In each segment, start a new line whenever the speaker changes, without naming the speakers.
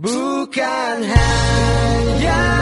Bukan hanya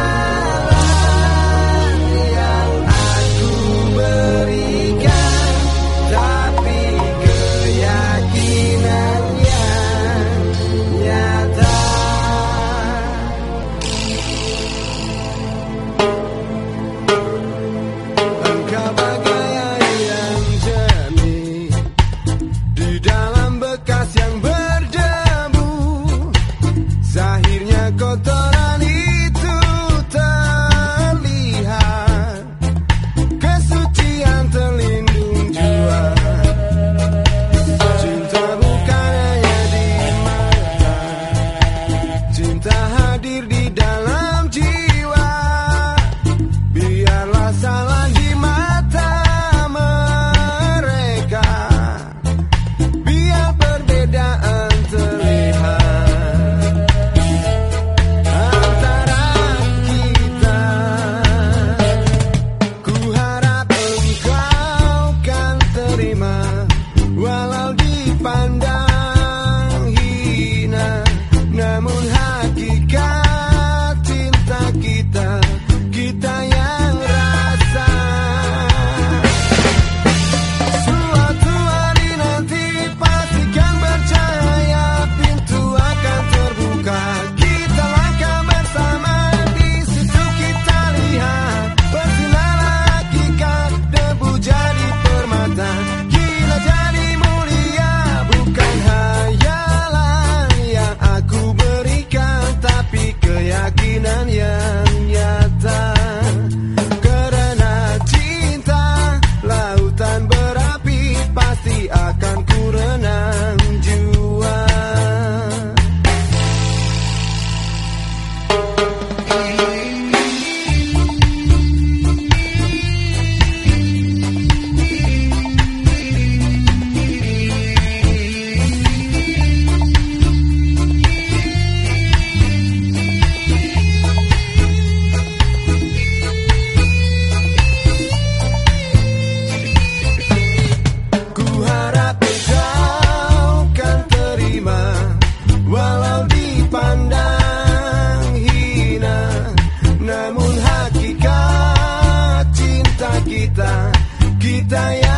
kita yang